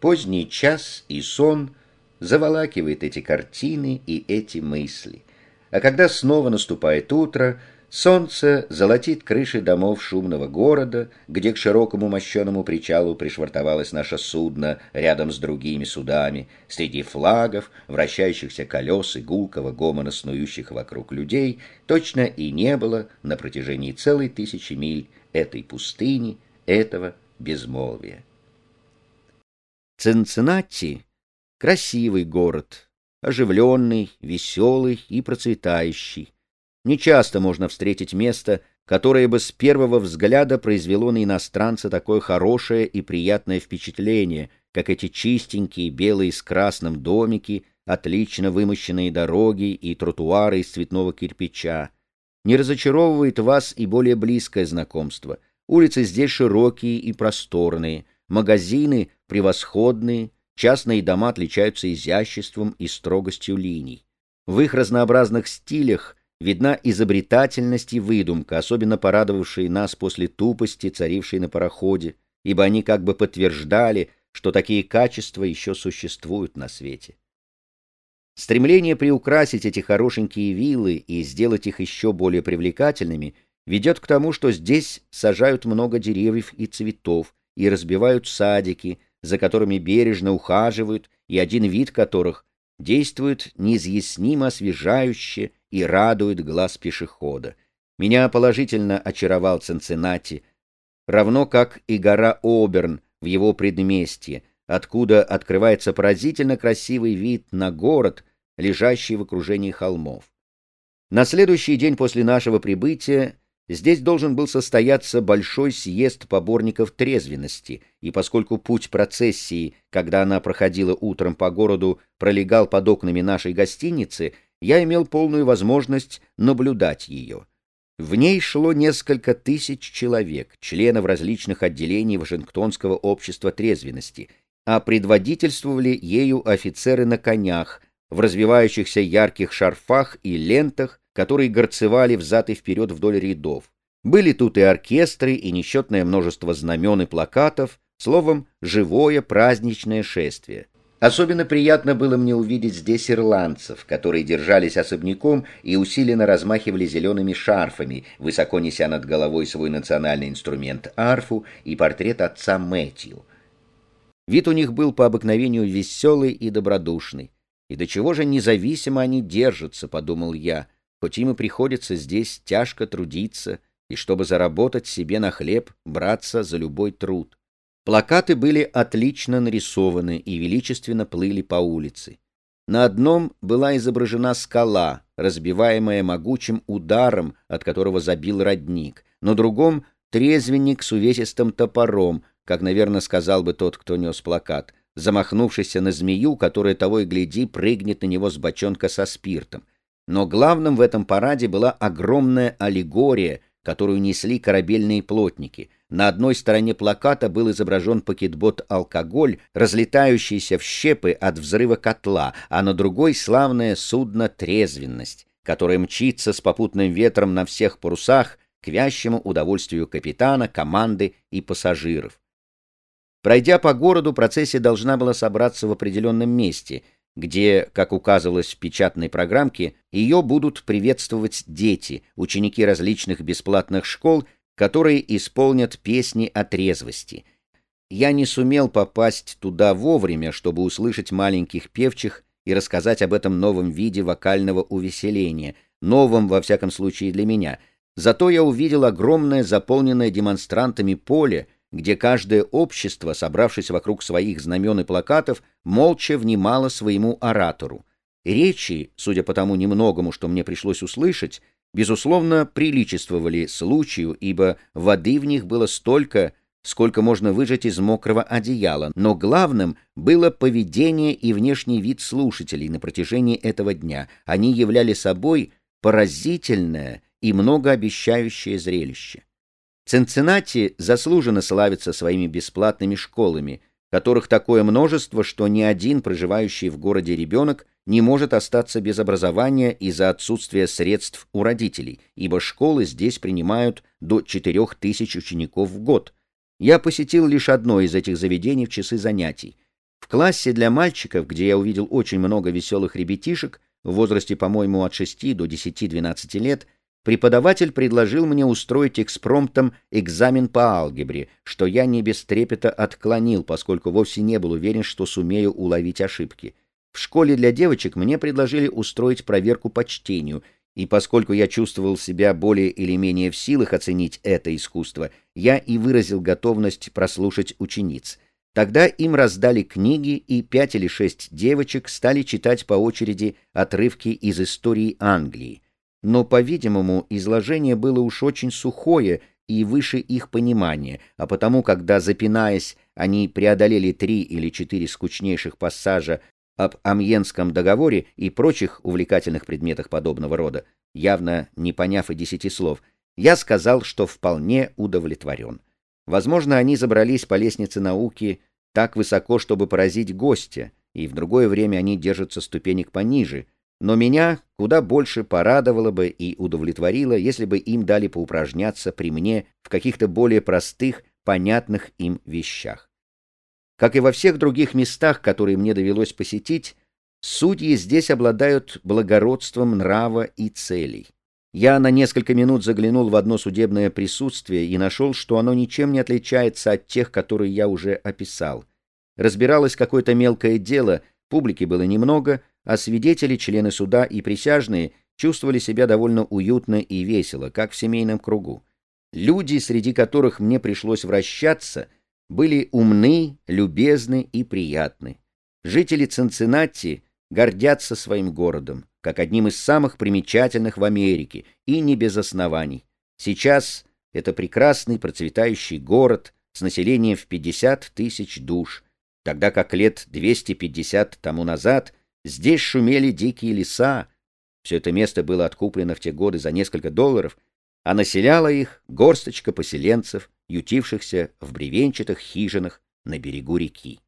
Поздний час и сон заволакивает эти картины и эти мысли. А когда снова наступает утро, солнце золотит крыши домов шумного города, где к широкому мощеному причалу пришвартовалось наше судно рядом с другими судами, среди флагов, вращающихся колес и гулкого гомона снующих вокруг людей, точно и не было на протяжении целой тысячи миль этой пустыни, этого безмолвия. Цинциннати — красивый город, оживленный, веселый и процветающий. Нечасто можно встретить место, которое бы с первого взгляда произвело на иностранца такое хорошее и приятное впечатление, как эти чистенькие белые с красным домики, отлично вымощенные дороги и тротуары из цветного кирпича. Не разочаровывает вас и более близкое знакомство. Улицы здесь широкие и просторные, магазины превосходные, частные дома отличаются изяществом и строгостью линий. В их разнообразных стилях видна изобретательность и выдумка, особенно порадовавшие нас после тупости, царившей на пароходе, ибо они как бы подтверждали, что такие качества еще существуют на свете. Стремление приукрасить эти хорошенькие виллы и сделать их еще более привлекательными ведет к тому, что здесь сажают много деревьев и цветов и разбивают садики, за которыми бережно ухаживают, и один вид которых действует неизъяснимо освежающе и радует глаз пешехода. Меня положительно очаровал Цинциннати, равно как и гора Оберн в его предместье, откуда открывается поразительно красивый вид на город, лежащий в окружении холмов. На следующий день после нашего прибытия здесь должен был состояться большой съезд поборников трезвенности, и поскольку путь процессии, когда она проходила утром по городу, пролегал под окнами нашей гостиницы, я имел полную возможность наблюдать ее. В ней шло несколько тысяч человек, членов различных отделений Вашингтонского общества трезвенности, а предводительствовали ею офицеры на конях, в развивающихся ярких шарфах и лентах, которые горцевали взад и вперед вдоль рядов. Были тут и оркестры, и несчетное множество знамен и плакатов, словом, живое праздничное шествие. Особенно приятно было мне увидеть здесь ирландцев, которые держались особняком и усиленно размахивали зелеными шарфами, высоко неся над головой свой национальный инструмент арфу и портрет отца Мэтью. Вид у них был по обыкновению веселый и добродушный. И до чего же независимо они держатся, подумал я, хоть им и приходится здесь тяжко трудиться, и чтобы заработать себе на хлеб, браться за любой труд. Плакаты были отлично нарисованы и величественно плыли по улице. На одном была изображена скала, разбиваемая могучим ударом, от которого забил родник, на другом — трезвенник с увесистым топором, как, наверное, сказал бы тот, кто нес плакат, замахнувшийся на змею, которая того и гляди прыгнет на него с бочонка со спиртом. Но главным в этом параде была огромная аллегория, которую несли корабельные плотники — на одной стороне плаката был изображен пакетбот-алкоголь, разлетающийся в щепы от взрыва котла, а на другой — славное судно «Трезвенность», которое мчится с попутным ветром на всех парусах к вящему удовольствию капитана, команды и пассажиров. Пройдя по городу, процессия должна была собраться в определенном месте, где, как указывалось в печатной программке, ее будут приветствовать дети, ученики различных бесплатных школ которые исполнят песни о трезвости. Я не сумел попасть туда вовремя, чтобы услышать маленьких певчих и рассказать об этом новом виде вокального увеселения, новом, во всяком случае, для меня. Зато я увидел огромное, заполненное демонстрантами поле, где каждое общество, собравшись вокруг своих знамен и плакатов, молча внимало своему оратору. Речи, судя по тому немногому, что мне пришлось услышать, безусловно, приличествовали случаю, ибо воды в них было столько, сколько можно выжать из мокрого одеяла, но главным было поведение и внешний вид слушателей на протяжении этого дня. Они являли собой поразительное и многообещающее зрелище. Цинциннати заслуженно славится своими бесплатными школами, которых такое множество, что ни один проживающий в городе ребенок не может остаться без образования из-за отсутствия средств у родителей, ибо школы здесь принимают до 4000 учеников в год. Я посетил лишь одно из этих заведений в часы занятий. В классе для мальчиков, где я увидел очень много веселых ребятишек, в возрасте, по-моему, от 6 до 10-12 лет, преподаватель предложил мне устроить экспромтом экзамен по алгебре, что я не без трепета отклонил, поскольку вовсе не был уверен, что сумею уловить ошибки. В школе для девочек мне предложили устроить проверку по чтению, и поскольку я чувствовал себя более или менее в силах оценить это искусство, я и выразил готовность прослушать учениц. Тогда им раздали книги, и пять или шесть девочек стали читать по очереди отрывки из истории Англии но, по-видимому, изложение было уж очень сухое и выше их понимания, а потому, когда, запинаясь, они преодолели три или четыре скучнейших пассажа об Амьенском договоре и прочих увлекательных предметах подобного рода, явно не поняв и десяти слов, я сказал, что вполне удовлетворен. Возможно, они забрались по лестнице науки так высоко, чтобы поразить гостя, и в другое время они держатся ступенек пониже — но меня куда больше порадовало бы и удовлетворило, если бы им дали поупражняться при мне в каких-то более простых, понятных им вещах. Как и во всех других местах, которые мне довелось посетить, судьи здесь обладают благородством нрава и целей. Я на несколько минут заглянул в одно судебное присутствие и нашел, что оно ничем не отличается от тех, которые я уже описал. Разбиралось какое-то мелкое дело, публики было немного — а свидетели, члены суда и присяжные чувствовали себя довольно уютно и весело, как в семейном кругу. Люди, среди которых мне пришлось вращаться, были умны, любезны и приятны. Жители Цинциннати гордятся своим городом, как одним из самых примечательных в Америке, и не без оснований. Сейчас это прекрасный процветающий город с населением в 50 тысяч душ, тогда как лет 250 тому назад – Здесь шумели дикие леса. Все это место было откуплено в те годы за несколько долларов, а населяла их горсточка поселенцев, ютившихся в бревенчатых хижинах на берегу реки.